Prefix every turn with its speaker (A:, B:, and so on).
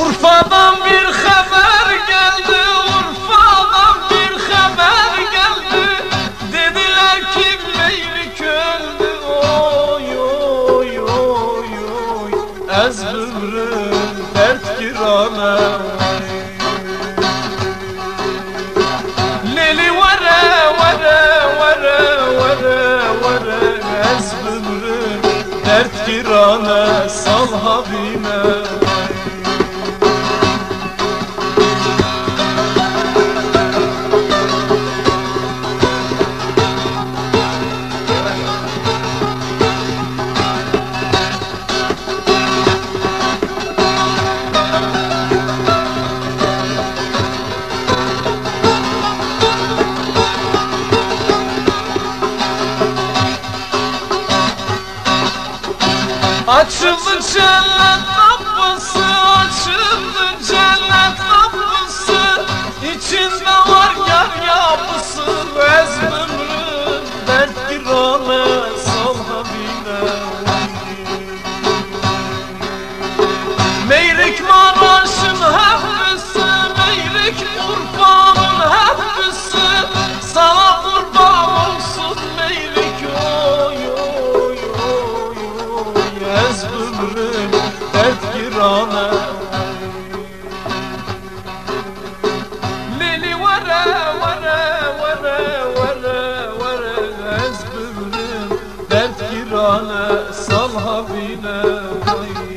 A: Urfa'dan bir haber geldi Urfa'dan bir haber geldi. Dediler ki Meylik öldü Oy oy oy oy Ez ömrüm dert girana Leli vere vere vere vere vere Ez ömrüm dert girana Sal Habime Açıldı cennet kapısı Açıldı cennet kapısı. İçinde girane Lili vere vere vere vere vere Ez ömrüm dert girane Sal Habine Vay